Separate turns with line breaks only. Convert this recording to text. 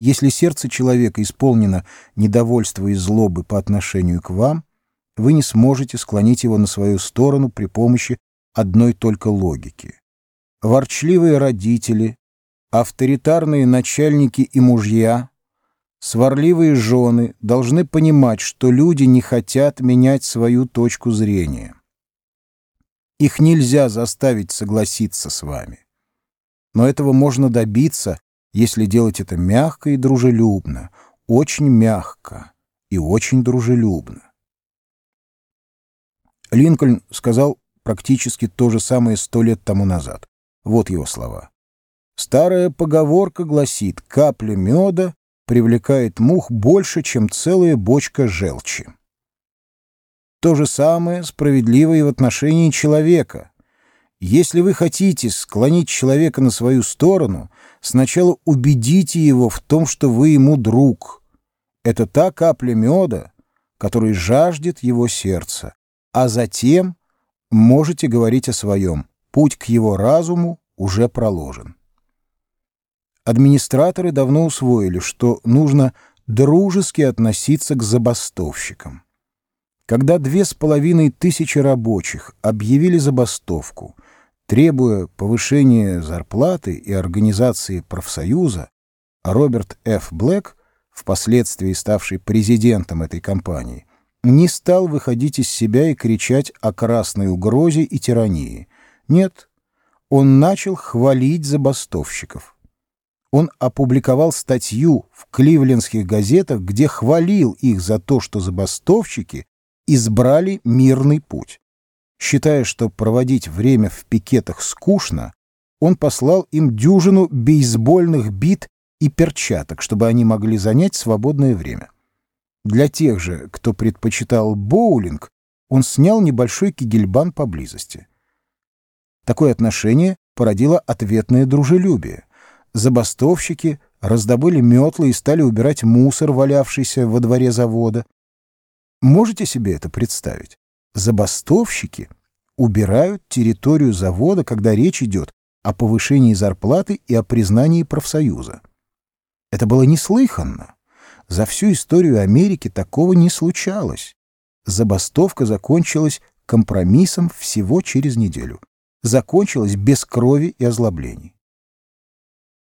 Если сердце человека исполнено недовольства и злобы по отношению к вам, вы не сможете склонить его на свою сторону при помощи одной только логики. Ворчливые родители, авторитарные начальники и мужья, сварливые жены должны понимать, что люди не хотят менять свою точку зрения. Их нельзя заставить согласиться с вами. Но этого можно добиться, если делать это мягко и дружелюбно, очень мягко и очень дружелюбно. Линкольн сказал практически то же самое сто лет тому назад. Вот его слова. Старая поговорка гласит «капля меда привлекает мух больше, чем целая бочка желчи». То же самое справедливо и в отношении человека. Если вы хотите склонить человека на свою сторону, сначала убедите его в том, что вы ему друг. Это та капля меда, которой жаждет его сердце. А затем можете говорить о своем. Путь к его разуму уже проложен. Администраторы давно усвоили, что нужно дружески относиться к забастовщикам. Когда две с половиной тысячи рабочих объявили забастовку – Требуя повышения зарплаты и организации профсоюза, Роберт Ф. Блэк, впоследствии ставший президентом этой компании, не стал выходить из себя и кричать о красной угрозе и тирании. Нет, он начал хвалить забастовщиков. Он опубликовал статью в кливлендских газетах, где хвалил их за то, что забастовщики избрали мирный путь. Считая, что проводить время в пикетах скучно, он послал им дюжину бейсбольных бит и перчаток, чтобы они могли занять свободное время. Для тех же, кто предпочитал боулинг, он снял небольшой кигельбан поблизости. Такое отношение породило ответное дружелюбие. Забастовщики раздобыли метлы и стали убирать мусор, валявшийся во дворе завода. Можете себе это представить? забастовщики убирают территорию завода, когда речь идет о повышении зарплаты и о признании профсоюза. Это было неслыханно. За всю историю Америки такого не случалось. Забастовка закончилась компромиссом всего через неделю. Закончилась без крови и озлоблений.